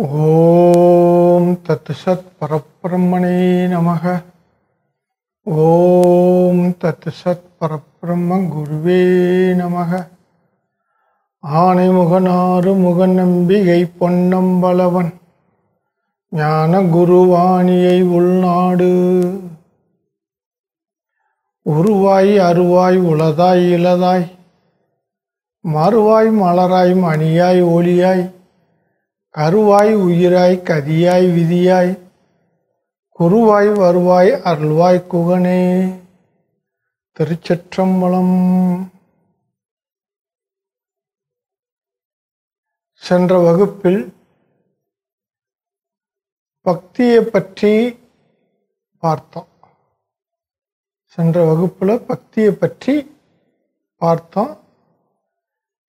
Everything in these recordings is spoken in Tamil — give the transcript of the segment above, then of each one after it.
ஓம் தத் சத் நமக. ஓம் தத் சத் குருவே நமக. ஆனைமுகனாறு முகநம்பிகை பொன்னம்பலவன். ஞான குருவாணியை உள்நாடு. உருவாய் அருவாய் உளதாய் இளதாய். மறுவாய் மலராய் மணியாய் ஒளியாய். கருவாய் உயிராய் கதியாய் விதியாய் குருவாய் வருவாய் அருள்வாய் குகனே. திருச்சற்றம்பலம். சென்ற வகுப்பில் பக்தியை பற்றி பார்த்தோம். சென்ற வகுப்பில் பக்தியை பற்றி பார்த்தோம்.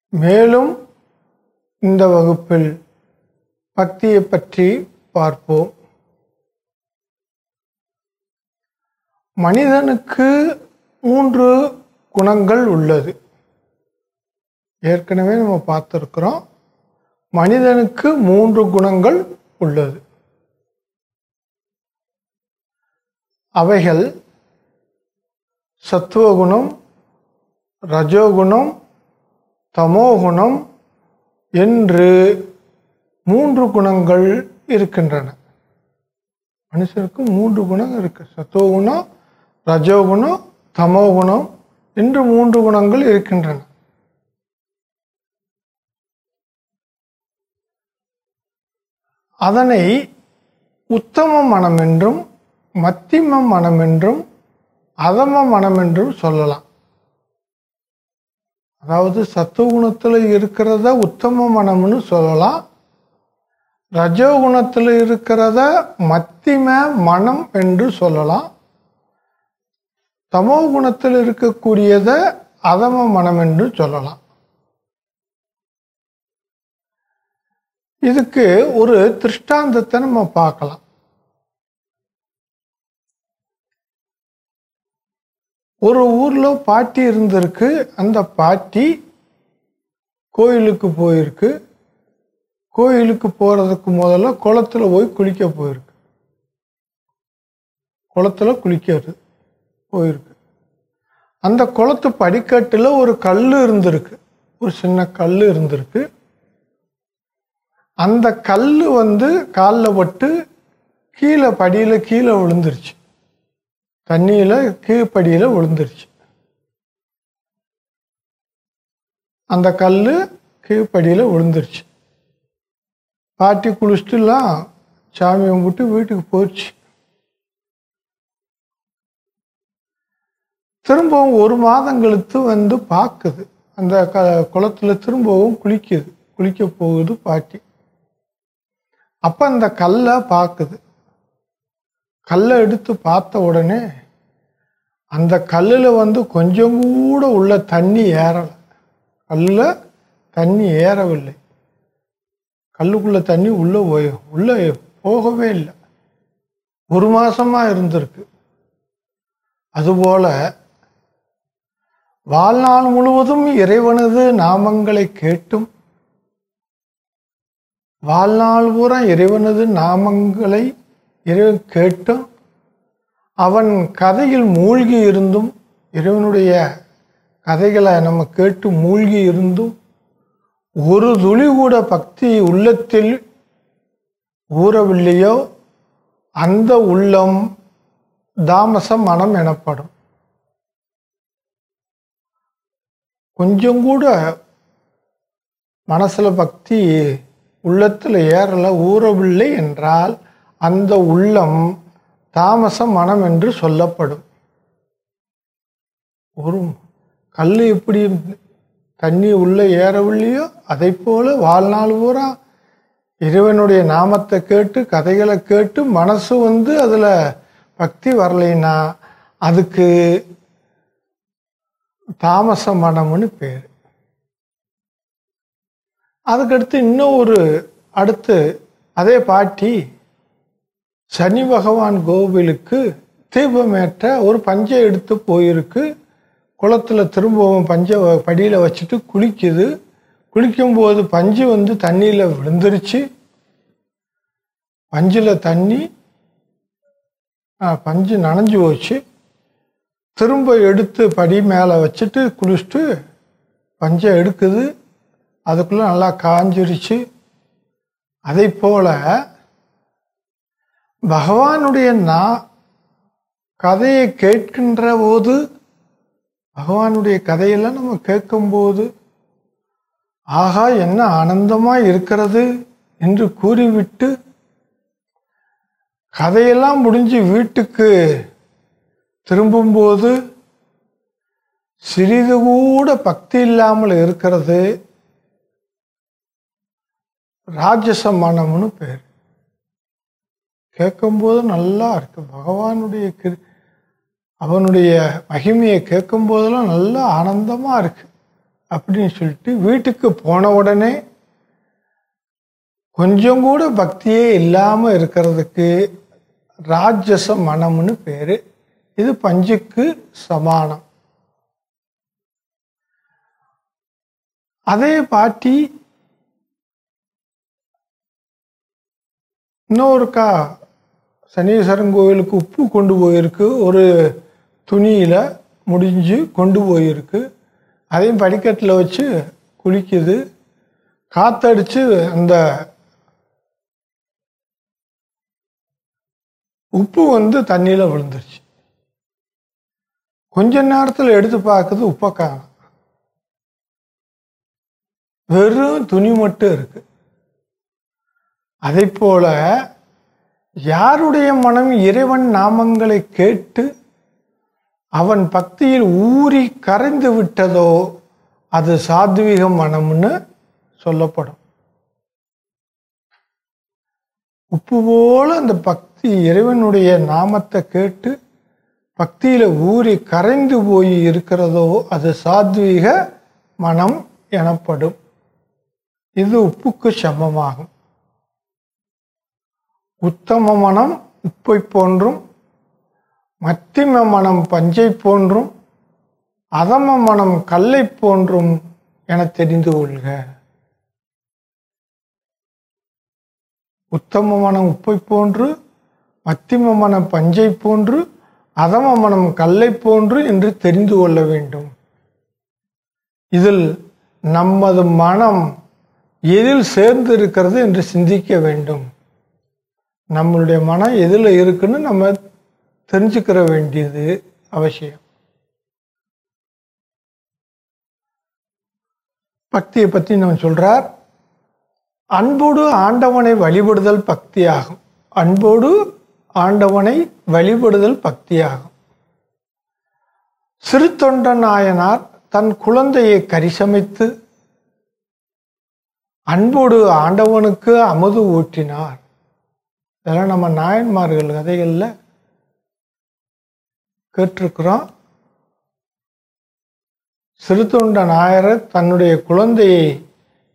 மேலும் இந்த வகுப்பில் பக்தியை பற்றி பார்ப்போம். மனிதனுக்கு மூன்று குணங்கள் உள்ளது. ஏற்கனவே நம்ம பார்த்துருக்குறோம். மனிதனுக்கு மூன்று குணங்கள் உள்ளது. அவைகள் சத்துவகுணம் ரஜோகுணம் தமோகுணம் என்று மூன்று குணங்கள் இருக்கின்றன. மனுஷருக்கு மூன்று குணம் இருக்கு. சத்துவகுணம் ரஜோகுணம் தமோகுணம் என்று மூன்று குணங்கள் இருக்கின்றன. அதனை உத்தம மனம் என்றும் மத்திம மனம் என்றும் அதம மனம் என்றும் சொல்லலாம். அதாவது சத்துவகுணத்தில் இருக்கிறத உத்தம மனம்னு சொல்லலாம். ரஜோகுணத்தில் இருக்கிறத மத்திம மனம் என்று சொல்லலாம். தமோ குணத்தில் இருக்கக்கூடியத அதம மனம் என்று சொல்லலாம். இதுக்கு ஒரு திருஷ்டாந்தத்தை நம்ம பார்க்கலாம். ஒரு ஊரில் பாட்டி இருந்திருக்கு. அந்த பாட்டி கோயிலுக்கு போயிருக்கு. கோயிலுக்கு போகிறதுக்கு முதல்ல குளத்துல போய் குளிக்க போயிருக்கு. குளத்துல குளிக்கிறது போயிருக்கு. அந்த குளத்து படிக்கட்டில் ஒரு கல் இருந்திருக்கு. ஒரு சின்ன கல் இருந்திருக்கு. அந்த கல் வந்து காலில் பட்டு கீழே படியில் கீழே விழுந்துருச்சு. தண்ணியில் கீழ்ப்படியில் விழுந்துருச்சு. அந்த கல் கீழ்ப்படியில் விழுந்துருச்சு. பாட்டி குளிச்சுட்டுலாம் சாமி கும்பிட்டு வீட்டுக்கு போச்சு. திரும்பவும் ஒரு மாதம் கழித்து வந்து பார்க்குது. அந்த க குளத்துல திரும்பவும் குளிக்குது. குளிக்க போகுது பாட்டி. அப்போ அந்த கல்லை பார்க்குது. கல்லை எடுத்து பார்த்த உடனே அந்த கல்லில் வந்து கொஞ்சம் கூட உள்ள தண்ணி ஏறலை. கல்லில் தண்ணி ஏறவில்லை. கல்லுக்குள்ளே தண்ணி உள்ளே போய் உள்ளே போகவே இல்லை. ஒரு மாதமாக இருந்திருக்கு. அதுபோல் வாழ்நாள் முழுவதும் இறைவனது நாமங்களை கேட்டும் வாழ்நாள் பூரா இறைவனது நாமங்களை இறைவன் கேட்டும் அவன் கதையில் மூழ்கி இருந்தும் இறைவனுடைய கதைகளை நம்ம கேட்டு மூழ்கி இருந்தும் ஒரு துளி கூட பக்தி உள்ளத்தில் ஊறவில்லையோ அந்த உள்ளம் தாமச மனம் எனப்படும். கொஞ்சம் கூட மனசில் பக்தி உள்ளத்தில் ஏறல ஊறவில்லை என்றால் அந்த உள்ளம் தாமச மனம் என்று சொல்லப்படும். ஒரு கல் எப்படி தண்ணி உள்ளே ஏறவில்லையோ? அதை போல வாழ்நாள் பூரா இறைவனுடைய நாமத்தை கேட்டு கதைகளை கேட்டு மனசு வந்து அதில் பக்தி வரலைன்னா அதுக்கு தாமச மனம்னு பேர். அதுக்கடுத்து இன்னும் ஒரு அடுத்து அதே பாட்டி சனி பகவான் கோவிலுக்கு தீபமேற்ற ஒரு பஞ்சை எடுத்து போயிருக்கு. குளத்துல திரும்பவும் பஞ்சை படியில் வச்சுட்டு குளிக்குது. குளிக்கும்போது பஞ்சு வந்து தண்ணியில் விழுந்துருச்சு. பஞ்சில் தண்ணி பஞ்சு நனைஞ்சு போச்சு. திரும்ப எடுத்து படி மேலே வச்சுட்டு குளிச்சுட்டு பஞ்சை எடுக்குது. அதுக்குள்ளே நல்லா காஞ்சிருச்சு. அதை போல் பகவானுடைய நான் கதையை கேட்கின்ற போது பகவானுடைய கதையெல்லாம் நம்ம கேட்கும்போது ஆகா என்ன ஆனந்தமா இருக்கிறது? என்று கூறிவிட்டு கதையெல்லாம் முடிஞ்சு வீட்டுக்கு திரும்பும்போது சிறிது கூட பக்தி இல்லாமல் இருக்கிறது ராஜச மனம்னு பேர். கேட்கும்போது நல்லா இருக்கு. பகவானுடைய கிரு- அவனுடைய மகிமையை கேட்கும் போதெல்லாம் நல்லா ஆனந்தமாக இருக்கு. அப்படின்னு சொல்லிட்டு வீட்டுக்கு போன உடனே கொஞ்சம் கூட பக்தியே இல்லாமல் இருக்கிறதுக்கு ராஜச மனம்னு பேர். இது பஞ்சுக்கு சமானம். அதே பாட்டி இன்னொருக்கா சனீஸ்வரன் கோயிலுக்கு உப்பு கொண்டு போயிருக்கு. ஒரு துணியில் முடிஞ்சு கொண்டு போயிருக்கு. அதையும் படிக்கட்டில் வச்சு குளிக்குது. காத்தடிச்சு அந்த உப்பு வந்து தண்ணியில் விழுந்துருச்சு. கொஞ்ச நேரத்தில் எடுத்து பார்க்குது உப்பை காணும் வெறும் துணி மட்டும் இருக்கு. அதை போல யாருடைய மனம் இறைவன் நாமங்களை கேட்டு அவன் பக்தியில் ஊறி கரைந்து விட்டதோ அது சாத்வீக மனம்னு சொல்லப்படும். உப்பு போல அந்த பக்தி இறைவனுடைய நாமத்தை கேட்டு பக்தியில் ஊறி கரைந்து போய் இருக்கிறதோ அது சாத்வீக மனம் எனப்படும். இது உப்புக்கு சமமாகும். உத்தம மனம் உப்பை போன்றும் மத்திம மனம் பஞ்சை போன்றும் அதம மனம் கல்லை போன்றும் என தெரிந்து கொள்க. உத்தம மனம் உப்பை போன்று மத்திம மனம் பஞ்சை போன்று அதம மனம் கல்லை போன்று என்று தெரிந்து கொள்ள வேண்டும். இதில் நமது மனம் எதில் சேர்ந்து இருக்கிறது என்று சிந்திக்க வேண்டும். நம்மளுடைய மனம் எதில் இருக்குன்னு நம்ம தெரிஞ்சுக்கிற வேண்டியது அவசியம். பக்தியை பற்றி நான் சொல்கிறார் அன்போடு ஆண்டவனை வழிபடுதல் பக்தியாகும். அன்போடு ஆண்டவனை வழிபடுதல் பக்தியாகும். சிறு நாயனார் தன் குழந்தையை கரிசமைத்து அன்போடு ஆண்டவனுக்கு அமுது ஊற்றினார். இதெல்லாம் நம்ம நாயன்மார்கள் கதைகளில் கேட்டிருக்கிறோம். சிறுத்தொண்ட நாயர் தன்னுடைய குழந்தையை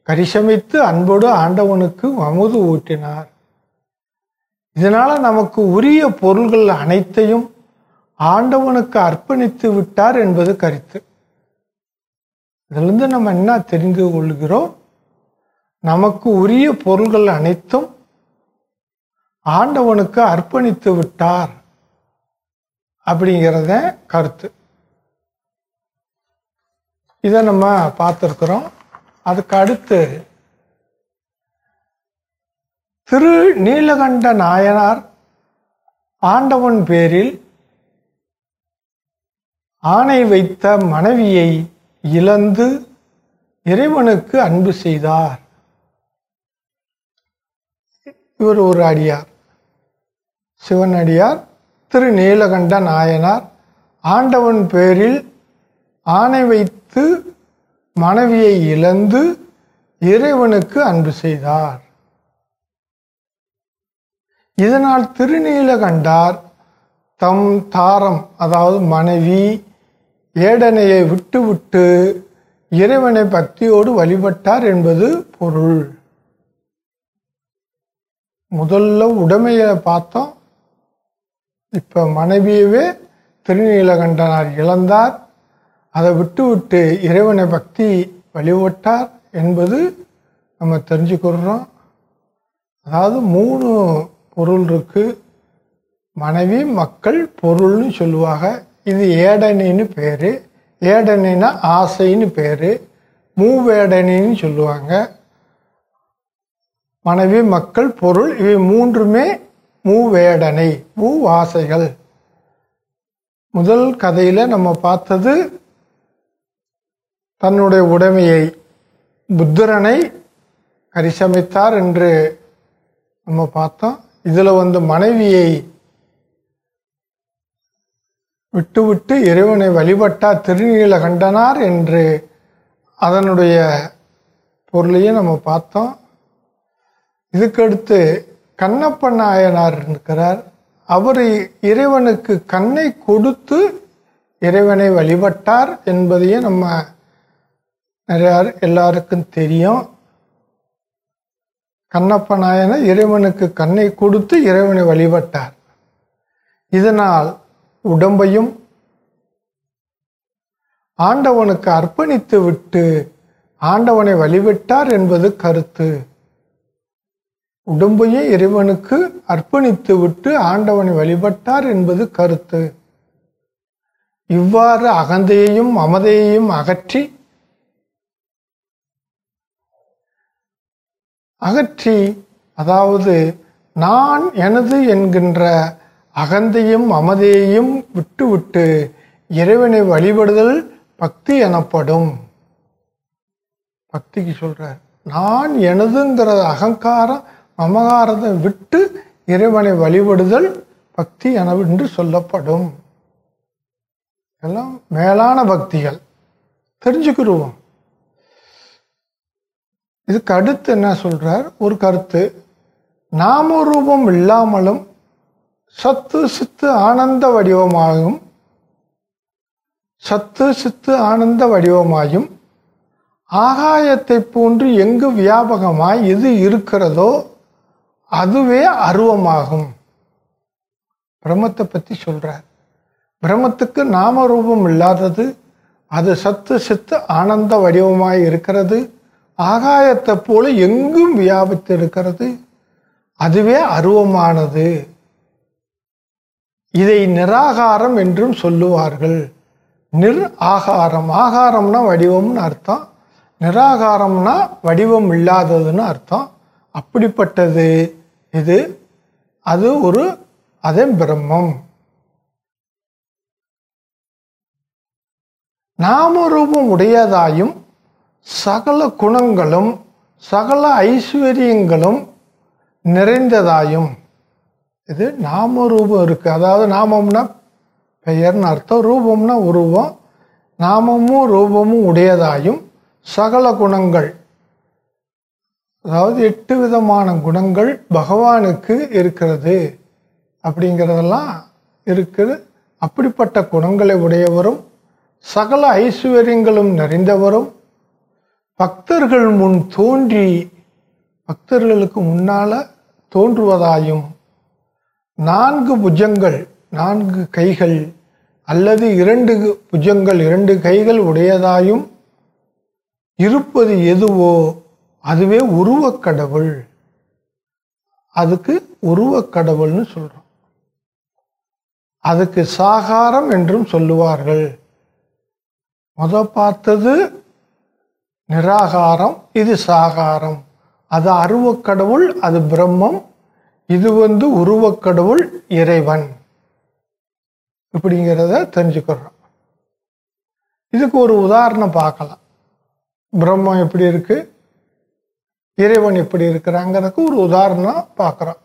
கரிசமித்து அன்போடு ஆண்டவனுக்கு அமுது ஊட்டினார். இதனால் நமக்கு உரிய பொருள்கள் அனைத்தையும் ஆண்டவனுக்கு அர்ப்பணித்து விட்டார் என்பது கருத்து. இதிலிருந்து நம்ம என்ன தெரிந்து கொள்கிறோம்? நமக்கு உரிய பொருள்கள் அனைத்தும் ஆண்டவனுக்கு அர்ப்பணித்து விட்டார். அப்படிங்கிறத கருத்து. இதை நம்ம பார்த்துருக்குறோம். அதுக்கு அடுத்து திரு நீலகண்ட நாயனார் ஆண்டவன் பேரில் ஆணை வைத்த மனைவியை இழந்து இறைவனுக்கு அன்பு செய்தார். இவர் ஒரு அடியார் சிவன் அடியார் திரு நீலகண்ட நாயனார் ஆண்டவன் பேரில் ஆணை வைத்து மனைவியை இழந்து இறைவனுக்கு அன்பு செய்தார். இதனால் திருநீலகண்டார் தம் தாரம் அதாவது மனைவி ஏடனையை விட்டுவிட்டு இறைவனை பக்தியோடு வழிபட்டார் என்பது பொருள். முதல்ல உடைமையை பார்த்தோம். இப்போ மனைவியவே திருநீலகண்டனார் இழந்தார். அதை விட்டுவிட்டு இறைவனை பக்தி வழிபட்டார் என்பது நம்ம தெரிஞ்சுக்கொடுறோம் அதாவது மூணு பொருள் இருக்குது மனைவி மக்கள் பொருள்னு சொல்லுவாங்க. இது ஏடனின்னு பேர். ஏடனின்னா ஆசைன்னு பேர். மூவேடனின்னு சொல்லுவாங்க. மனைவி மக்கள் பொருள் இவை மூன்றுமே மூவேடனை மூ ஆசைகள் முதல் கதையில் நம்ம பார்த்தது தன்னுடைய உடைமையை புத்திரனை கரிசமித்தார் என்று நம்ம பார்த்தோம். இதில் வந்து மனைவியை விட்டுவிட்டு இறைவனை வழிபட்டார் திருநீல கண்டனார் என்று அதனுடைய பொருளையும் நம்ம பார்த்தோம். இதுக்கடுத்து கண்ணப்ப நாயனார் இருக்கிறார். அவர் இறைவனுக்கு கண்ணை கொடுத்து இறைவனை வழிபட்டார் என்பதையும் நம்ம நிறையா எல்லாருக்கும் தெரியும். கண்ணப்ப நாயனை இறைவனுக்கு கண்ணை கொடுத்து இறைவனை வழிபட்டார். இதனால் உடம்பையும் ஆண்டவனுக்கு அர்ப்பணித்து விட்டு ஆண்டவனை வழிவிட்டார் என்பது கருத்து. உடம்பையே இறைவனுக்கு அர்ப்பணித்து விட்டு ஆண்டவனை வழிபட்டார் என்பது கருத்து. இவ்வாறு அகந்தையையும் அமதையையும் அகற்றி அகற்றி அதாவது நான் எனது என்கின்ற அகந்தையும் அமதையையும் விட்டுவிட்டு இறைவனை வழிபடுதல் பக்தி எனப்படும். பக்திக்கு சொல்கிறார் நான் எனதுங்கிற அகங்காரம் மமகாரத்தை விட்டு இறைவனை வழிபடுதல் பக்தி என என்று சொல்லப்படும். எல்லாம் மேலான பக்திகள். தெரிஞ்சுக்கிடுவோம் இதுக்கு அடுத்து என்ன சொல்றார்? ஒரு கருத்து. நாம ரூபம் இல்லாமலும் சத்து சித்து ஆனந்த வடிவமாகும் சத்து சித்து ஆனந்த வடிவமாயும் ஆகாயத்தை போன்று எங்கு வியாபகமாய் இது இருக்கிறதோ அதுவே அருவமாகும். பிரம்மத்தை பற்றி சொல்கிறார் பிரம்மத்துக்கு நாம ரூபம் இல்லாதது அது சத்து சித்து ஆனந்த வடிவமாய் இருக்கிறது ஆகாயத்தை போல எங்கும் வியாபித்து இருக்கிறது அதுவே அருவமானது. இதை நிராகாரம் என்றும் சொல்லுவார்கள். நிர் ஆகாரம் ஆகாரம்னா வடிவம்னு அர்த்தம். நிராகாரம்னா வடிவம் இல்லாததுன்னு அர்த்தம். அப்படிப்பட்டது. இது அது ஒரு அதே பிரம்மம். நாமரூபம் உடையதாயும் சகல குணங்களும் சகல ஐஸ்வர்யங்களும் நிறைந்ததாயும். இது நாம ரூபம் அதாவது நாமம்னா பெயர்னு அர்த்தம். ரூபம்னா உருவம். நாமமும் ரூபமும் உடையதாயும் சகல குணங்கள் அதாவது எட்டு விதமான குணங்கள் பகவானுக்கு இருக்கிறது. அப்படிங்கிறதெல்லாம் இருக்குது. அப்படிப்பட்ட குணங்களை உடையவரும் சகல ஐஸ்வர்யங்களும் நிறைந்தவரும் பக்தர்கள் முன் தோன்றி பக்தர்களுக்கு முன்னால் தோன்றுவதாயும் நான்கு புஜங்கள் நான்கு கைகள் அல்லது இரண்டு புஜங்கள் இரண்டு கைகள் உடையதாயும் இருப்பது எதுவோ அதுவே உருவக்கடவுள். அதுக்கு உருவக்கடவுள்னு சொல்கிறோம் அதுக்கு சாகாரம் என்றும் சொல்லுவார்கள். முத பார்த்தது நிராகாரம் இது சாகாரம். அது அருவக்கடவுள் அது பிரம்மம். இது வந்து உருவக்கடவுள் இறைவன். இப்படிங்கிறத தெரிஞ்சுக்கிறோம். இதுக்கு ஒரு உதாரணம் பார்க்கலாம். பிரம்மம் எப்படி இருக்குது இறைவன் இப்படி இருக்கிறாங்கிறதுக்கு ஒரு உதாரணம் பார்க்குறோம்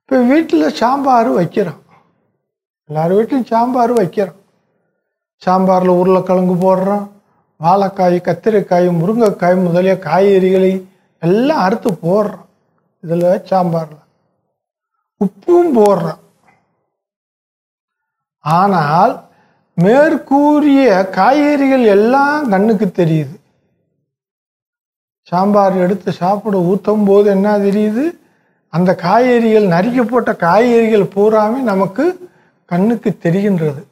இப்போ வீட்டில் சாம்பார் வைக்கிறோம் எல்லார் வீட்லையும் சாம்பார் வைக்கிறோம் சாம்பாரில் உருளைக்கிழங்கு போடுறோம் வாழைக்காய் கத்திரிக்காய் முருங்கைக்காய் முதலிய காய்கறிகளை எல்லாம் அறுத்து போடுறோம் இதில் சாம்பாரில். உப்பும் போடுறோம் ஆனால் மேற்கூறிய காய்கறிகள் எல்லாம் கண்ணுக்கு தெரியுது. சாம்பார் எடுத்து சாப்பிட ஊற்றும் போது என்ன தெரியுது? அந்த காய்கறிகள் நறுக்கி போட்ட காய்கறிகள் பூராமே நமக்கு கண்ணுக்கு தெரிகின்றது.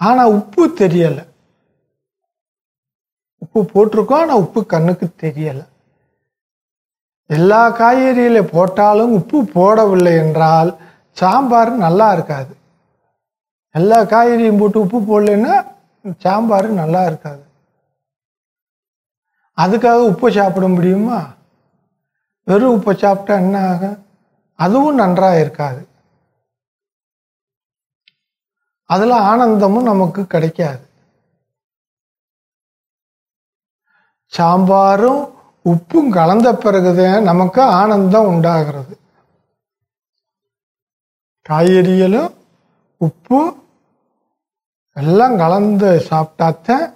ஆனால் உப்பு தெரியலை. உப்பு போட்டிருக்கோம் ஆனால் உப்பு கண்ணுக்கு தெரியலை. எல்லா காய்கறியில போட்டாலும் உப்பு போடவில்லை என்றால் சாம்பார் நல்லா இருக்காது. எல்லா காய்கறியும் போட்டு உப்பு போடலைன்னா சாம்பார் நல்லா இருக்காது. அதுக்காக உப்பு சாப்பிட முடியுமா? வெறும் உப்பை சாப்பிட்டா என்ன ஆகும்? அதுவும் நன்றாக இருக்காது. அதில் ஆனந்தமும் நமக்கு கிடைக்காது. சாம்பாரும் உப்பும் கலந்த பிறகுதான் நமக்கு ஆனந்தம் உண்டாகிறது. காய்கறிகளும் உப்பு எல்லாம் கலந்து சாப்பிட்டாத்தான்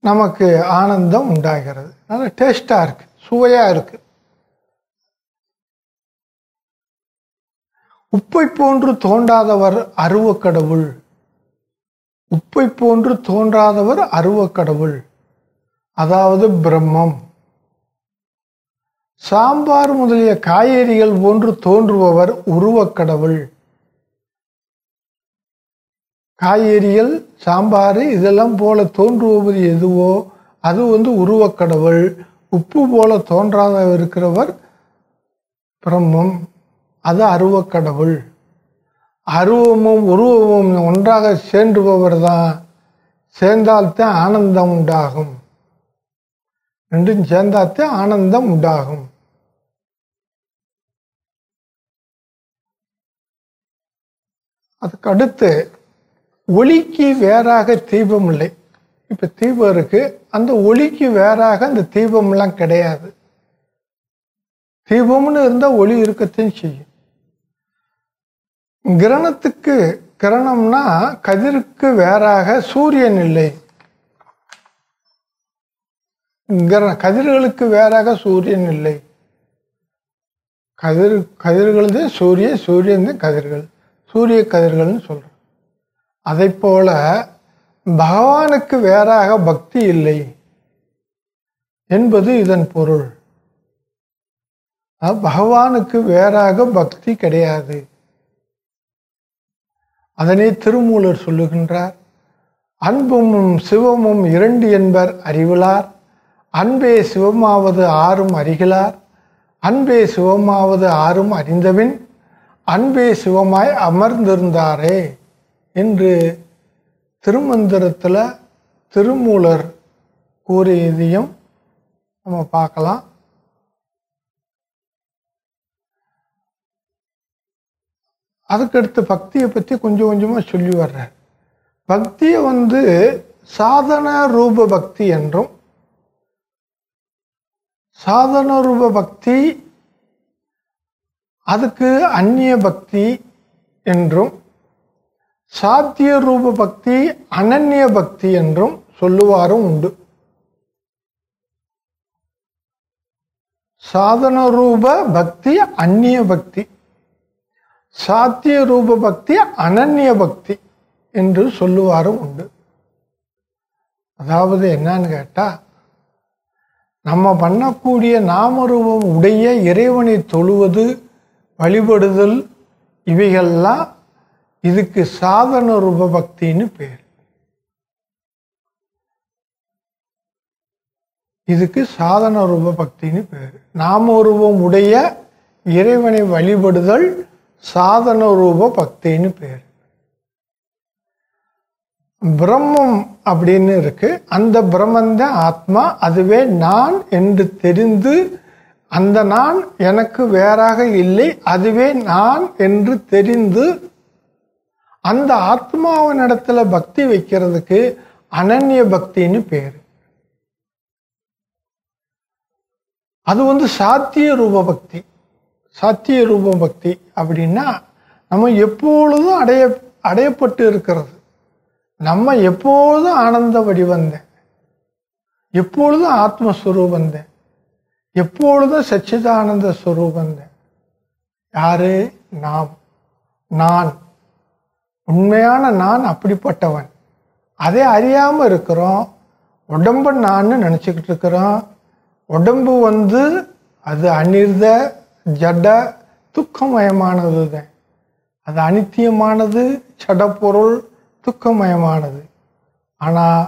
நமக்கு ஆனந்தம் உண்டாகிறது. நல்ல டேஸ்டா இருக்கு சுவையா இருக்கு. உப்பை போன்று தோன்றாதவர் அருவக்கடவுள். உப்பை போன்று தோன்றாதவர் அருவக்கடவுள். அதாவது பிரம்மம். சாம்பார் முதலிய காய்கறிகள் போன்று தோன்றுபவர் உருவக்கடவுள். காய்கறிகள் சாம்பார் இதெல்லாம் போல தோன்றுவது எதுவோ அது வந்து உருவக்கடவுள். உப்பு போல தோன்றாத இருக்கிறவர் பிரம்மம். அது அருவக்கடவுள். அருவமும் உருவமும் ஒன்றாக சேர்ந்துபவர் தான் சேர்ந்தால்தான் ஆனந்தம் உண்டாகும். ரெண்டும் சேர்ந்தாத்தே ஆனந்தம் உண்டாகும். அதுக்கு அடுத்து ஒளிக்கு வேறாக தீபம் இல்லை. இப்போ தீபம் இருக்கு. அந்த ஒளிக்கு வேறாக அந்த தீபம்லாம் கிடையாது. தீபம்னு இருந்தால் ஒளி இருக்கத்தையும் செய்யும். கிரணத்துக்கு கிரணம்னா கதிருக்கு வேறாக சூரியன் இல்லை. கிரண கதிர்களுக்கு வேறாக சூரியன் இல்லை. கதிர் கதிர்கள் தான் சூரிய சூரியன் தான் கதிர்கள். சூரிய கதிர்கள்னு சொல்கிறேன் அதை போல பகவானுக்கு வேறாக பக்தி இல்லை என்பது இதன் பொருள். பகவானுக்கு வேறாக பக்தி கிடையாது. அதனை திருமூலர் சொல்லுகின்றார் அன்பும் சிவமும் இரண்டு என்பர் அறிவிலார். அன்பே சிவமாவது ஆறும் அறிகிறார் அன்பே சிவமாவது ஆறும் அறிந்தபின் அன்பே சிவமாய் அமர்ந்திருந்தாரே. என்று திருமந்திரத்தில் திருமூலர் கூறியதையும் நம்ம பார்க்கலாம். அதுக்கடுத்து பக்தியை பற்றி கொஞ்சம் கொஞ்சமாக சொல்லி வர்றார். பக்தியை வந்து சாதன ரூப பக்தி என்றும் சாதன ரூப பக்தி அதுக்கு அந்நிய பக்தி என்றும் சாத்திய ரூப பக்தி அனன்ய பக்தி என்றும் சொல்லுவாரும் உண்டு. சாதன ரூப பக்தி அந்நிய பக்தி சாத்திய ரூப பக்தி அனன்ய பக்தி என்று சொல்லுவாரும் உண்டு. அதாவது என்னன்னு கேட்டா நம்ம பண்ணக்கூடிய நாமரூபம் உடைய இறைவனை தொழுவது வழிபடுதல் இவைகள்லாம் இதுக்கு சாதன ரூப பக்தின்னு பேர். இதுக்கு சாதன ரூப பக்தின்னு பேர் நாமரூபம் உடைய இறைவனை வழிபடுதல் சாதன ரூப பக்தின்னு பேர். பிரம்மம் அப்படின்னு இருக்கு. அந்த பிரம்மந்த ஆத்மா. அதுவே நான் என்று தெரிந்து அந்த நான் எனக்கு வேறாக இல்லை. அதுவே நான் என்று தெரிந்து அந்த ஆத்மாவின் இடத்துல பக்தி வைக்கிறதுக்கு அனன்ய பக்தின்னு பேர். அது வந்து சாத்திய ரூப பக்தி. சாத்திய ரூப பக்தி அப்படின்னா நம்ம எப்பொழுதும் அடைய அடையப்பட்டு இருக்கிறது. நம்ம எப்பொழுதும் ஆனந்த வடிவந்தேன் எப்பொழுதும் ஆத்மஸ்வரூபந்தேன் எப்பொழுதும் சச்சிதானந்த ஸ்வரூபந்தேன் யாரு? நாம். நான். உண்மையான நான் அப்படிப்பட்டவன். அதை அறியாமல் இருக்கிறோம். உடம்ப நான் நினச்சிக்கிட்டு இருக்கிறோம். உடம்பு வந்து அது அநிர்த ஜட துக்கமயமானது தான் அது அனித்தியமானது சடப்பொருள் துக்கமயமானது. ஆனால்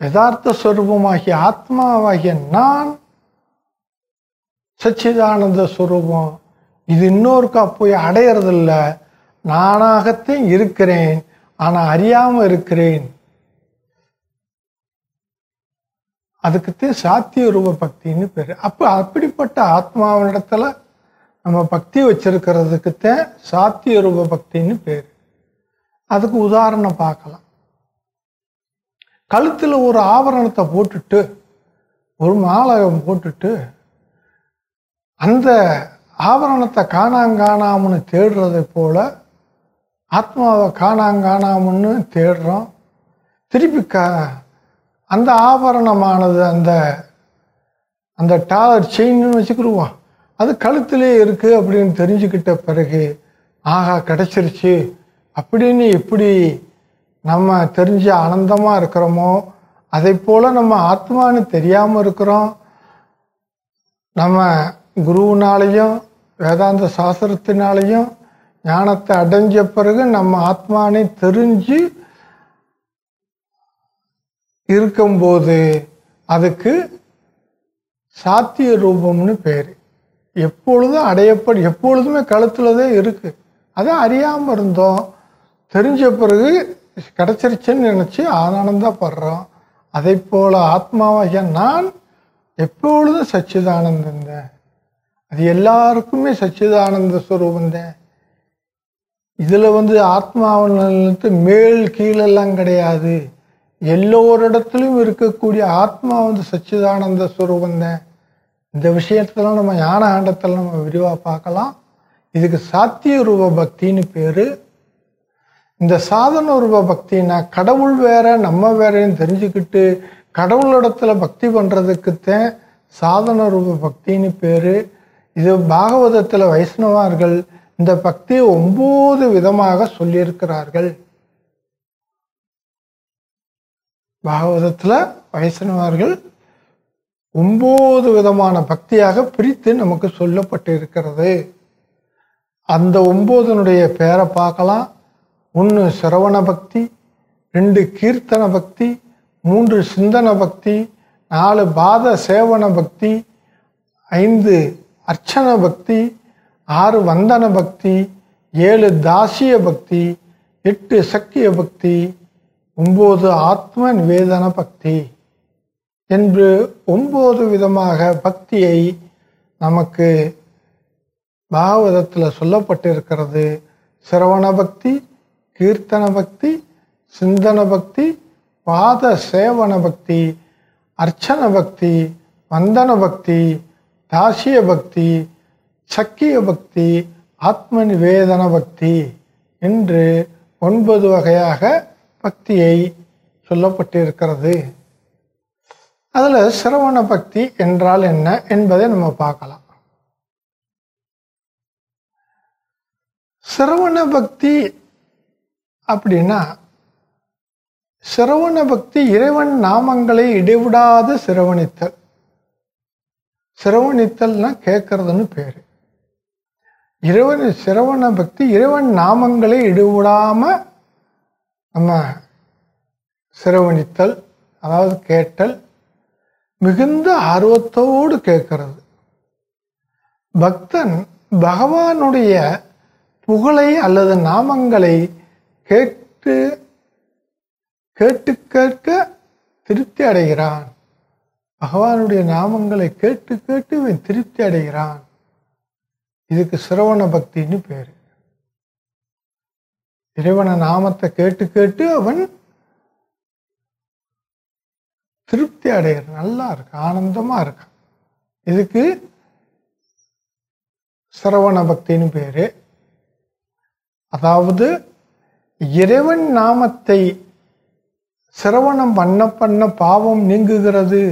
யதார்த்த ஸ்வரூபமாகிய ஆத்மாவாகிய நான் சச்சிதானந்த ஸ்வரூபம் இது இன்னொருக்கா போய் அடையிறதில்லை. நானாகத்தான் இருக்கிறேன் ஆனால் அறியாமல் இருக்கிறேன். அதுக்குத்தான் சாத்திய ரூப பக்தின்னு பேர். அப்போ அப்படிப்பட்ட ஆத்மாவினிடத்துல நம்ம பக்தி வச்சிருக்கிறதுக்குத்தான் சாத்திய ரூப பக்தின்னு பேர். அதுக்கு உதாரணம் பார்க்கலாம். கழுத்தில் ஒரு ஆவரணத்தை போட்டுட்டு ஒரு மாலகம் போட்டுட்டு அந்த ஆவரணத்தை காணாங்காணாமனு தேடுறதை போல ஆத்மாவை காணாங்காணாமன்னு தேடுறோம். திருப்பி க அந்த ஆபரணமானது அந்த அந்த டாலர் செயின்னு வச்சுக்கிடுவோம். அது கழுத்திலே இருக்குது அப்படின்னு தெரிஞ்சுக்கிட்ட பிறகு ஆகா கிடச்சிருச்சு. அப்படின்னு எப்படி நம்ம தெரிஞ்சு ஆனந்தமாக இருக்கிறோமோ அதை போல் நம்ம ஆத்மான்னு தெரியாமல் இருக்கிறோம். நம்ம குருவினாலையும் வேதாந்த சாஸ்திரத்தினாலையும் ஞானத்தை அடைஞ்ச பிறகு நம்ம ஆத்மானை தெரிஞ்சு இருக்கும்போது அதுக்கு சாத்திய ரூபம்னு பேர். எப்பொழுதும் அடையப்படு எப்பொழுதுமே கழுத்தில் தான் இருக்குது அதை அறியாமல் இருந்தோம். தெரிஞ்ச பிறகு கிடச்சிருச்சுன்னு நினச்சி ஆனந்தப்படுறோம் அதை போல் ஆத்மாவாகிய நான் எப்பொழுதும் சச்சிதானந்தந்தேன் அது எல்லாருக்குமே சச்சிதானந்த ஸ்வரூபந்தேன் இதில் வந்து ஆத்மாவினத்து மேல் கீழெல்லாம் கிடையாது. எல்லோரிடத்துலையும் இருக்கக்கூடிய ஆத்மா வந்து சச்சிதானந்த ஸ்வரூபந்தேன் இந்த விஷயத்தெல்லாம் நம்ம ஞான ஆண்டத்தில் நம்ம விரிவாக பார்க்கலாம். இதுக்கு சாத்திய ரூப பக்தின்னு பேர். இந்த சாதன ரூப பக்தினா கடவுள் வேற நம்ம வேறன்னு தெரிஞ்சுக்கிட்டு கடவுளிடத்துல பக்தி பண்ணுறதுக்குத்தான் சாதன ரூப பக்தின்னு பேர். இது பாகவதத்தில் வைஷ்ணவார்கள் இந்த பக்தி ஒன்பது விதமாக சொல்லியிருக்கிறார்கள். பாகவதத்தில் வைஷ்ணவர்கள் ஒன்பது விதமான பக்தியாக பிரித்து நமக்கு சொல்லப்பட்டு இருக்கிறது அந்த ஒம்போதனுடைய பேரை பார்க்கலாம். ஒன்று சிரவண பக்தி ரெண்டு கீர்த்தன பக்தி மூன்று சிந்தன பக்தி நாலு பாத சேவன பக்தி ஐந்து அர்ச்சன பக்தி ஆறு வந்தன பக்தி ஏழு தாசிய பக்தி எட்டு சக்கிய பக்தி ஒம்பது ஆத்ம நிவேதன பக்தி என்று ஒம்பது விதமாக பக்தியை நமக்கு பாகவதத்தில் சொல்லப்பட்டிருக்கிறது. சிரவண பக்தி கீர்த்தன பக்தி சிந்தன பக்தி பாத சேவன பக்தி அர்ச்சன பக்தி வந்தன பக்தி தாசிய பக்தி சக்கிய பக்தி ஆத்ம நிவேதன பக்தி என்று ஒன்பது வகையாக பக்தியை சொல்லப்பட்டிருக்கிறது. அதில் சிரவண பக்தி என்றால் என்ன என்பதை நம்ம பார்க்கலாம். சிரவண பக்தி அப்படின்னா சிரவண பக்தி இறைவன் நாமங்களை இடைவிடாது சிரவணித்தல். சிரவணித்தல்னா கேட்கறதுன்னு பேரு. இறைவன் சிரவண பக்தி இறைவன் நாமங்களை இடுவிடாமல் நம்ம சிரவணித்தல் அதாவது கேட்டல் மிகுந்த ஆர்வத்தோடு கேட்கிறது. பக்தன் பகவானுடைய புகழை அல்லது நாமங்களை கேட்டு கேட்டு கேட்க திருப்தி அடைகிறான். பகவானுடைய நாமங்களை கேட்டு கேட்டு இவன் திருப்தி அடைகிறான். இதுக்கு சிரவண பக்தின்னு பேரு. இறைவன நாமத்தை கேட்டு கேட்டு அவன் திருப்தி அடைகிற நல்லா இருக்கு ஆனந்தமா இருக்கான் இதுக்கு சிரவண பக்தின்னு பேரு. அதாவது இறைவன் நாமத்தை சிரவணம் பண்ண பண்ண பாவம் நீங்குகிறது.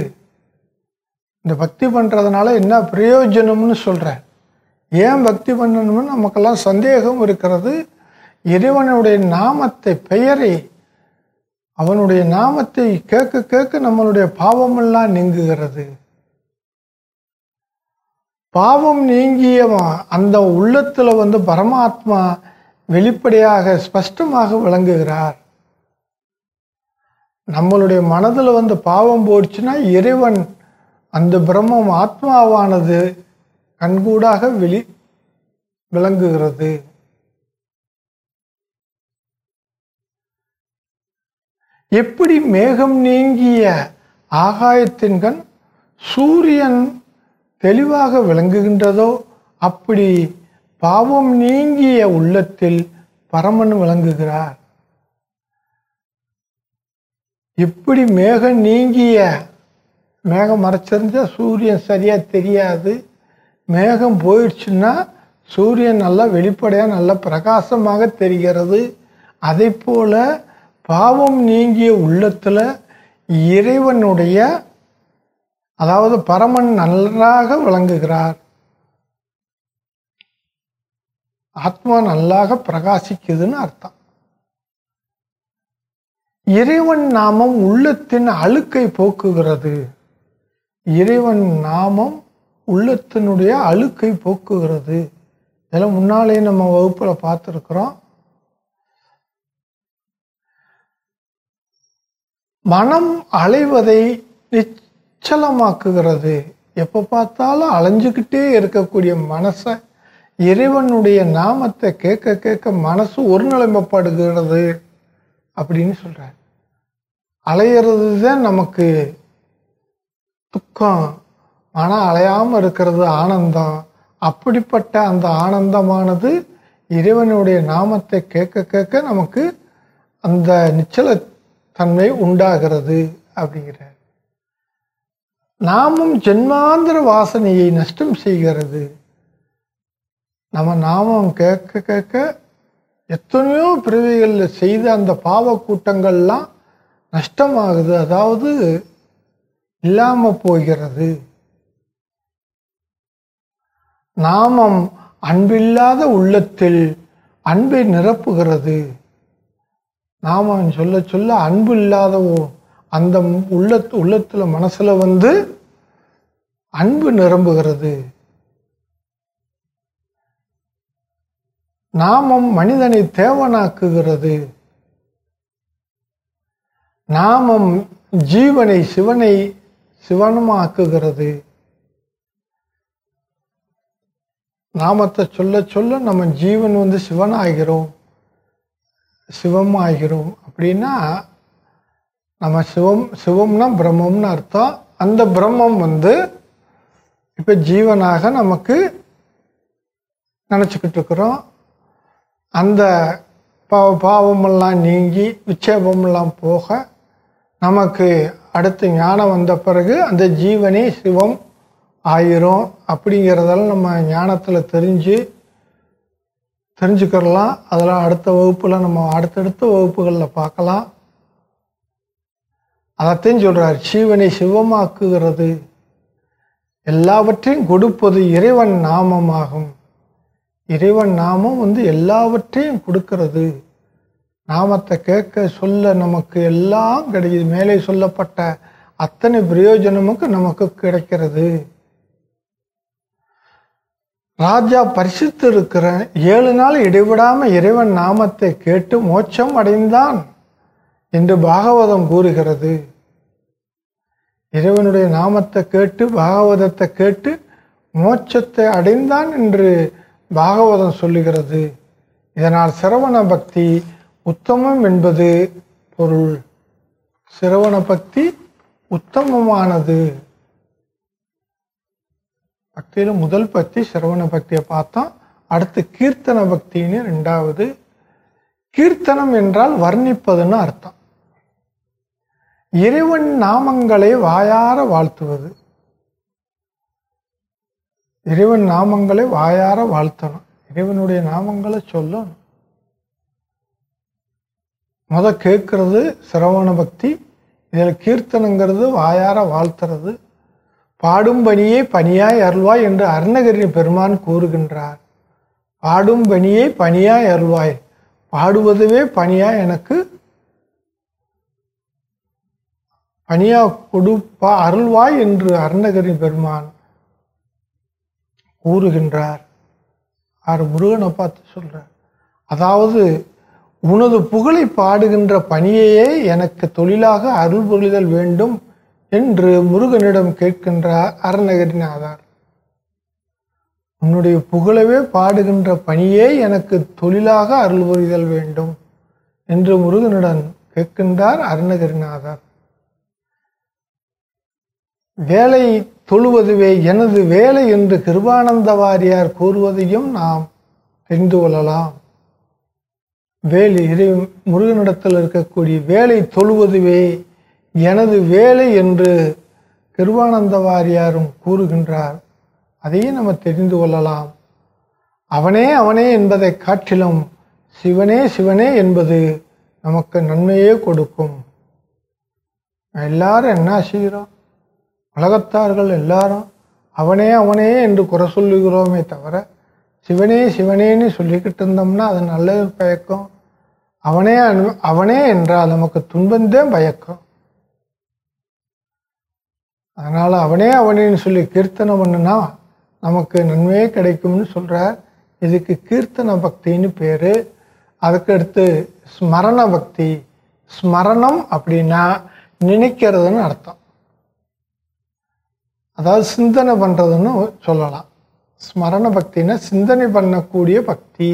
இந்த பக்தி பண்றதுனால என்ன பிரயோஜனம்னு சொல்றேன். ஏன் பக்தி பண்ணணும்னு நமக்கெல்லாம் சந்தேகம் இருக்கிறது? இறைவனுடைய நாமத்தை பெயரை அவனுடைய நாமத்தை கேட்க கேட்க நம்மளுடைய பாவமெல்லாம் நீங்குகிறது. பாவம் நீங்கியவன் அந்த உள்ளத்தில் வந்து பரமாத்மா வெளிப்படையாக ஸ்பஷ்டமாக விளங்குகிறார். நம்மளுடைய மனதில் வந்து பாவம் போயிடுச்சுன்னா இறைவன் அந்த பிரம்மம் ஆத்மாவானது கண்கூடாக வெளி விளங்குகிறது. எப்படி மேகம் நீங்கிய ஆகாயத்தின் கண் சூரியன் தெளிவாக விளங்குகின்றதோ அப்படி பாவம் நீங்கிய உள்ளத்தில் பரமன் விளங்குகிறார். எப்படி மேகம் நீங்கிய மேகம் மறைச்சிருந்தா சூரியன் சரியா தெரியாது. மேகம் போயிடுச்சுன்னா சூரியன் நல்லா வெளிப்படையாக நல்லா பிரகாசமாக தெரிகிறது. அதே போல் பாவம் நீங்கிய உள்ளத்தில் இறைவனுடைய அதாவது பரமன் நன்றாக விளங்குகிறார். ஆத்மா நல்லாக பிரகாசிக்குதுன்னு அர்த்தம். இறைவன் நாமம் உள்ளத்தின் அழுக்கை போக்குகிறது. இறைவன் நாமம் உள்ளத்தினுடைய அழுக்கை போக்குகிறது. இதெல்லாம் முன்னாலே நம்ம வகுப்பில் பார்த்துருக்குறோம். மனம் அலைவதை நிச்சலமாக்குகிறது. எப்போ பார்த்தாலும் அலைஞ்சுக்கிட்டே இருக்கக்கூடிய மனசை இறைவனுடைய நாமத்தை கேட்க கேட்க மனசு ஒரு நிலைமைப்படுகிறது அப்படின்னு சொல்கிறார் அலையிறது தான் நமக்கு துக்கம் மனம் அலையாமல் இருக்கிறது ஆனந்தம். அப்படிப்பட்ட அந்த ஆனந்தமானது இறைவனுடைய நாமத்தை கேட்க கேட்க நமக்கு அந்த நிச்சல தன்மை உண்டாகிறது அப்படிங்கிறார். நாமும் ஜென்மாந்திர வாசனையை நஷ்டம் செய்கிறது. நம்ம நாமம் கேட்க கேட்க எத்தனையோ பிறவிகளில் செய்த அந்த பாவ கூட்டங்கள்லாம் நஷ்டமாகுது. அதாவது இல்லாமல் போகிறது. நாமம் அன்பில்லாத உள்ளத்தில் அன்பை நிரப்புகிறது. நாமம் சொல்ல சொல்ல அன்பு இல்லாத அந்த உள்ளத்து உள்ளத்தில் மனசில் வந்து அன்பு நிரம்புகிறது. நாமம் மனிதனை தேவனாக்குகிறது. நாமம் ஜீவனை சிவனை சிவனமாக்குகிறது. நாமத்தை சொல்ல சொல்ல நம்ம ஜீவன் வந்து சிவன் ஆகிறோம் சிவம் ஆகிறோம் அப்படின்னா நம்ம சிவம் சிவம்னா பிரம்மம்னு அர்த்தம். அந்த பிரம்மம் வந்து இப்போ ஜீவனாக நமக்கு நினச்சிக்கிட்டு இருக்கிறோம். அந்த பாவ பாவமெல்லாம் நீங்கி விட்சேபமெல்லாம் போக நமக்கு அடுத்து ஞானம் வந்த பிறகு அந்த ஜீவனே சிவம் ஆயிரும். அப்படிங்கிறதெல்லாம் நம்ம ஞானத்தில் தெரிஞ்சு தெரிஞ்சுக்கிறலாம். அதெல்லாம் அடுத்த வகுப்பில் நம்ம அடுத்தடுத்த வகுப்புகளில் பார்க்கலாம். அதைத்தையும் சொல்கிறார் சீவனை சிவமாக்குகிறது எல்லாவற்றையும் கொடுப்பது இறைவன் நாமமாகும். இறைவன் நாமம் வந்து எல்லாவற்றையும் கொடுக்கிறது. நாமத்தை கேட்க சொல்ல நமக்கு எல்லாம் கிடைக்குது. மேலே சொல்லப்பட்ட அத்தனை பிரயோஜனமுக்கு நமக்கு கிடைக்கிறது. ராஜா பரிசுத்து இருக்கிற ஏழு நாள் இடைவிடாம இறைவன் நாமத்தை கேட்டு மோட்சம் அடைந்தான் என்று பாகவதம் கூறுகிறது. இறைவனுடைய நாமத்தை கேட்டு பாகவதத்தை கேட்டு மோட்சத்தை அடைந்தான் என்று பாகவதம் சொல்லுகிறது. இதனால் சிரவண பக்தி உத்தமம் என்பது பொருள். சிரவண பக்தி உத்தமமானது. பக்தியில் முதல் பக்தி சிரவண பக்தியை பார்த்தோம் அடுத்து கீர்த்தன பக்தின்னு ரெண்டாவது. கீர்த்தனம் என்றால் வர்ணிப்பதுன்னு அர்த்தம். இறைவன் நாமங்களை வாயார வாழ்த்துவது. இறைவன் நாமங்களை வாயார வாழ்த்தணும். இறைவனுடைய நாமங்களை சொல்லணும். முத கேட்கறது சிரவண பக்தி இதில் கீர்த்தனங்கிறது வாயார வாழ்த்துறது. பாடும் பணியே பணியாய் அருள்வாய் என்று அருணகிரி பெருமான் கூறுகின்றார். பாடும் பணியே பணியாய் அருள்வாய் பாடுவதுவே பணியா எனக்கு பணியா கொடுப்பா அருள்வாய் என்று அருணகிரி பெருமான் கூறுகின்றார். ஆறு முருகனை பார்த்து சொல்கிறார் அதாவது உனது புகழை பாடுகின்ற பணியையே எனக்கு தொழிலாக அருள் புரிதல் வேண்டும். என்று முருகனிடம் கேட்கின்றார் அறநகரிநாதார் உன்னுடைய புகழவே பாடுகின்ற பணியே எனக்கு தொழிலாக அருள் புரிதல் வேண்டும் என்று முருகனிடம் கேட்கின்றார் அருணகிரிநாதர். வேலை தொழுவதுவே எனது வேலை என்று கிருபானந்த வாரியார் கூறுவதையும் நாம் தெரிந்து கொள்ளலாம். வேலை இறை முருகனிடத்தில் இருக்கக்கூடிய வேலை தொழுவதுவே எனது வேலை என்று கிருவானந்த வாரியாரும் கூறுகின்றார். அதையும் நம்ம தெரிந்து கொள்ளலாம். அவனே அவனே என்பதை காட்டிலும் சிவனே சிவனே என்பது நமக்கு நன்மையே கொடுக்கும். எல்லாரும் என்ன செய்கிறோம்? உலகத்தார்கள் எல்லாரும் அவனே அவனே என்று குறை சொல்லுகிறோமே தவிர சிவனே சிவனேன்னு சொல்லிக்கிட்டு இருந்தோம்னா அது நல்லது பயக்கும் அவனே அவனே என்றால் நமக்கு துன்பந்தே பயக்கும். அதனால் அவனே அவனேன்னு சொல்லி கீர்த்தனை பண்ணுனா நமக்கு நன்மையே கிடைக்கும்னு சொல்கிறார் இதுக்கு கீர்த்தன பக்தின்னு பேர். அதுக்கடுத்து ஸ்மரண பக்தி. ஸ்மரணம் அப்படின்னா நினைக்கிறதுன்னு அர்த்தம். அதாவது சிந்தனை பண்ணுறதுன்னு சொல்லலாம். ஸ்மரண பக்தினா சிந்தனை பண்ணக்கூடிய பக்தி.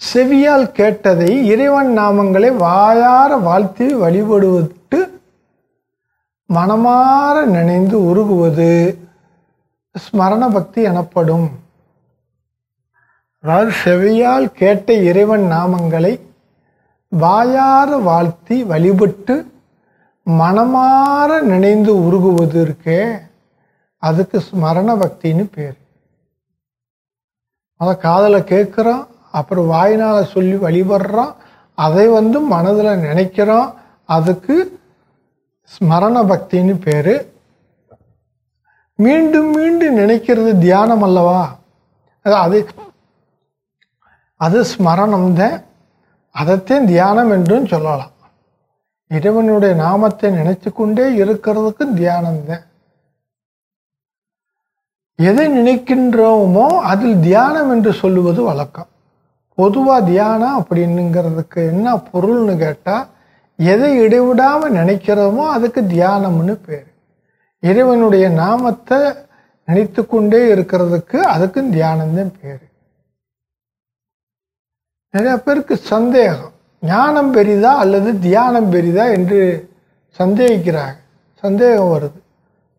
செவியால் கேட்டதை இறைவன் நாமங்களை வாயார வாழ்த்தி வழிபடுவது மனமாற நினைந்து உருகுவது ஸ்மரண பக்தி எனப்படும். அதாவது செவியால் கேட்ட இறைவன் நாமங்களை வாயார வாழ்த்தி வழிபட்டு மனமாற நினைந்து உருகுவது இருக்கே அதுக்கு ஸ்மரண பக்தின்னு பேர். அதை காதில் கேட்குறோம் அப்புறம் வாயினால் சொல்லி வழிபடுறோம் அதை வந்து மனதில் நினைக்கிறோம் அதுக்கு ஸ்மரண பக்தின்னு பேர். மீண்டும் மீண்டும் நினைக்கிறது தியானம் அல்லவா? அது அது ஸ்மரணம் தான் அதைத்தையும் தியானம் என்றும் சொல்லலாம். இறைவனுடைய நாமத்தை நினைச்சு கொண்டே இருக்கிறதுக்கு தியானம் தான் எதை நினைக்கின்றோமோ அதில் தியானம் என்று சொல்லுவது வழக்கம். பொதுவாக தியானம் அப்படின்னுங்கிறதுக்கு என்ன பொருள்னு கேட்டால் எதை இடைவிடாமல் நினைக்கிறோமோ அதுக்கு தியானம்னு பேர். இறைவனுடைய நாமத்தை நினைத்து கொண்டே இருக்கிறதுக்கு அதுக்கும் தியானம்தான் பேர். நிறைய பேருக்கு சந்தேகம். ஞானம் பெரிதா அல்லது தியானம் பெரிதா என்று சந்தேகிக்கிறாங்க. சந்தேகம் வருது.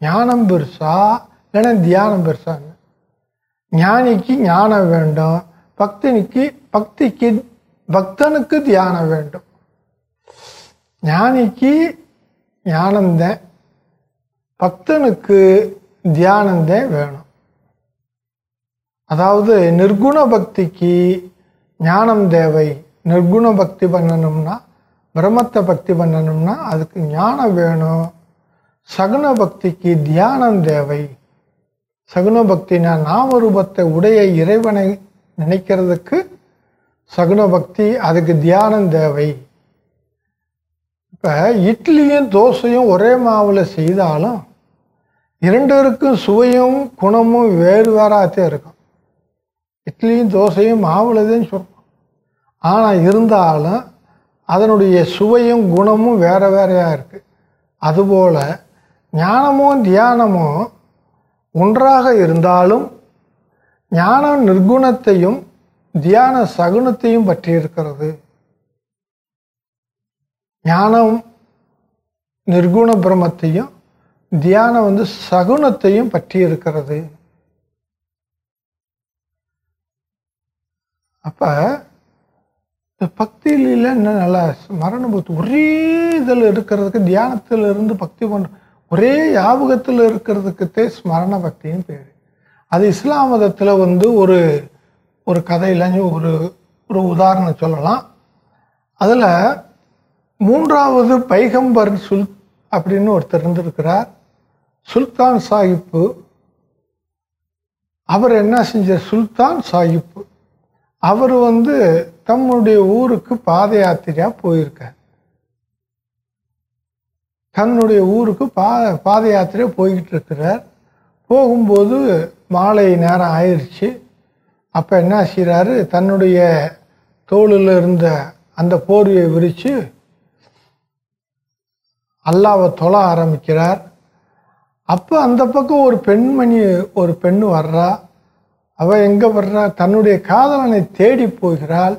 ஞானம் பெருசா இல்லைன்னா தியானம் பெருசான்னு ஞானிக்கு ஞானம் வேண்டும். பக்தனுக்கு பக்திக்கு பக்தனுக்கு தியானம் வேண்டும். ஞானிக்கு ஞானந்த பக்தனுக்கு தியானந்த வேணும். அதாவது நிர்குண பக்திக்கு ஞானம் தேவை. நிர்குண பக்தி பண்ணணும்னா பிரம்மத்தை பக்தி பண்ணணும்னா அதுக்கு ஞானம் வேணும். சகுன பக்திக்கு தியானம் தேவை. சகுன பக்தினா நாமரூபத்தை உடைய இறைவனை நினைக்கிறதுக்கு சகுன பக்தி அதுக்கு தியானம் தேவை. இப்போ இட்லியும் தோசையும் ஒரே மாவில் செய்தாலும் இரண்டருக்கும் சுவையும் குணமும் வேறு வேறாகத்தே இருக்கும். இட்லியும் தோசையும் மாவில் தான் சொல்கிறோம் ஆனால் இருந்தாலும் அதனுடைய சுவையும் குணமும் வேறு வேறையாக இருக்குது அதுபோல் ஞானமும் தியானமும் ஒன்றாக இருந்தாலும் ஞானம் நிர்குணத்தையும் தியான சகுனத்தையும் பற்றி இருக்கிறது ஞானம் நிர்குண பிரமத்தையும் தியானம் வந்து சகுனத்தையும் பற்றி இருக்கிறது அப்போ இந்த பக்தியில என்ன நல்லா மரண புத்தி ஒரே இதில் இருக்கிறதுக்கு தியானத்தில் இருந்து பக்தி பண்ற ஒரே யாபகத்தில் இருக்கிறதுக்குத்தே ஸ்மரண பக்தின்னு பேர். அது இஸ்லாம் மதத்தில் வந்து ஒரு ஒரு கதையில ஒரு ஒரு உதாரணம் சொல்லலாம். அதில் மூன்றாவது பைகம்பர் சுல் அப்படின்னு ஒருத்தர் இருந்திருக்கிறார். சுல்தான் சாஹிப்பு. அவர் என்ன செஞ்சார்? சுல்தான் சாஹிப்பு. அவர் வந்து தம்முடைய ஊருக்கு பாத யாத்திரையாக போயிருக்கார். தன்னுடைய ஊருக்கு பா பாத யாத்திரையாக போய்கிட்டு இருக்கிறார். போகும்போது மாலை நேரம் ஆயிடுச்சு அப்போ என்ன செய்கிறாரு தன்னுடைய தோளில் இருந்த அந்த போர்வையை விரித்து அல்லாவை தொழ ஆரம்பிக்கிறார். அப்போ அந்த பக்கம் ஒரு பெண்மணி ஒரு பெண்ணு வர்றா. அவள் எங்கே வர்றா? தன்னுடைய காதலனை தேடி போகிறாள்.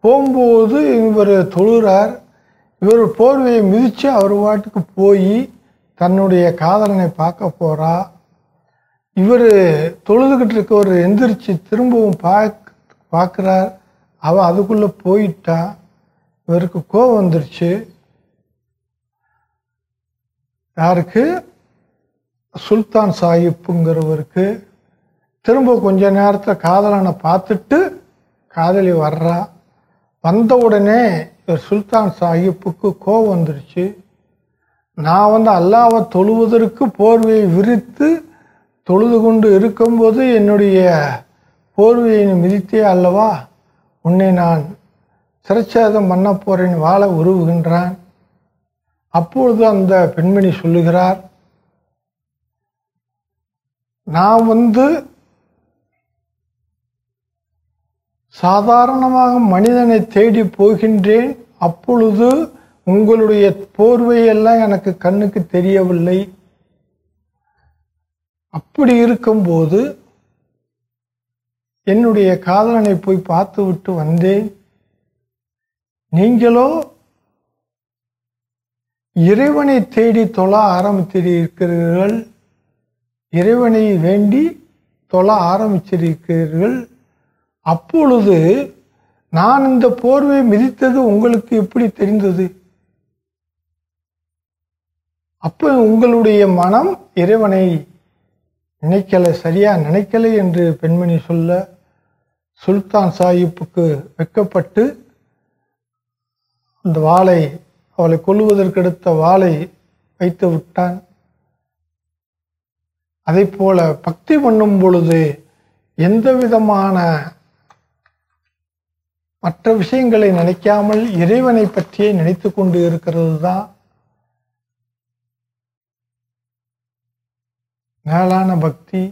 போகும்போது இவர் தொழுகிறார் இவர் போர்வையை மிதித்து அவர் வாட்டுக்கு போய் தன்னுடைய காதலனை பார்க்க போகிறா இவர் தொழுதுகிட்டு இருக்கவர் எந்திரிச்சு திரும்பவும் பார்க்க பார்க்குறார். அவள் அதுக்குள்ளே போயிட்டா. இவருக்கு கோவம் வந்துருச்சு. யாருக்கு? சுல்தான் சாஹிப்புங்கிறவருக்கு திரும்ப கொஞ்ச நேரத்தில் காதலனை பார்த்துட்டு காதலி வர்றா. வந்த உடனே இவர் சுல்தான் சாஹிப்புக்கு கோபம் வந்துருச்சு. நான் வந்து அல்லாவை தொழுவதற்கு போர்வையை விரித்து தொழுது கொண்டு இருக்கும்போது என்னுடைய போர்வையை மிதித்தே அல்லவா? உன்னை நான் சிரச்சேதம் பண்ண போறேன் வாழ உருவுகின்றான். அப்பொழுது அந்த பெண்மணி சொல்லுகிறார் நான் வந்து சாதாரணமாக மனிதனை தேடி போகின்றேன். அப்பொழுது உங்களுடைய போர்வையெல்லாம் எனக்கு கண்ணுக்கு தெரியவில்லை. அப்படி இருக்கும்போது என்னுடைய காதலனை போய் பார்த்து விட்டு வந்தேன். நீங்களோ இறைவனை தேடி தொழ ஆரம்பித்திருக்கிறீர்கள். இறைவனை வேண்டி தொழ ஆரம்பிச்சிருக்கிறீர்கள் அப்பொழுது நான் இந்த போர்வை மிதித்தது உங்களுக்கு எப்படி தெரிந்தது? அப்ப உங்களுடைய மனம் இறைவனை நினைக்கலை சரியா நினைக்கலை என்று பெண்மணி சொல்ல சுல்தான் சாஹிப்புக்கு வெக்கப்பட்டு அந்த வாளை அவளை கொல்லுவதற்கெடுத்த வாளை வைத்து விட்டான். அதை போல பக்தி பண்ணும் பொழுது எந்த விதமான மற்ற விஷயங்களை நினைக்காமல் இறைவனை பற்றியே நினைத்து கொண்டு இருக்கிறது தான் மேலான பக்தி.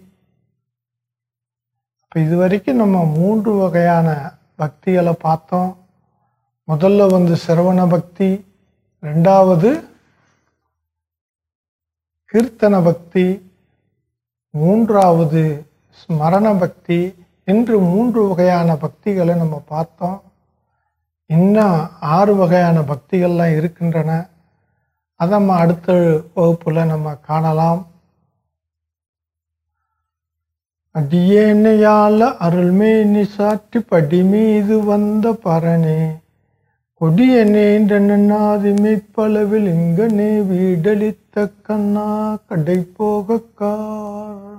இப்போ இதுவரைக்கும் நம்ம மூன்று வகையான பக்திகளை பார்த்தோம். முதல்ல வந்து சிரவண பக்தி ரெண்டாவது கீர்த்தன பக்தி மூன்றாவது ஸ்மரண பக்தி என்று மூன்று வகையான பக்திகளை நம்ம பார்த்தோம். இன்னும் ஆறு வகையான பக்திகள்லாம் இருக்கின்றன. அதை நம்ம அடுத்த வகுப்பில் நம்ம காணலாம். அடியேனையால அருள்மே நிசாற்றி படி மீது வந்த பரணே. கொடியனேன்றனாதி மெய்ப்பளவில் இங்கனே வீடளித்த கண்ணா கடை போகக்கார்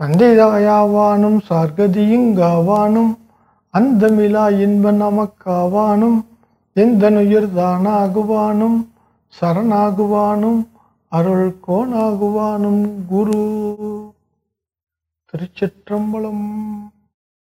தந்தைதாயாவானும் சார்கதியுங்காவானும் அந்தமிலா இன்ப நமக்காவானும் எந்த நுயிர்தானாகுவானும் சரணாகுவானும் அருள் கோணாகுவானும் குரு. திருச்சிற்றம்பலம்.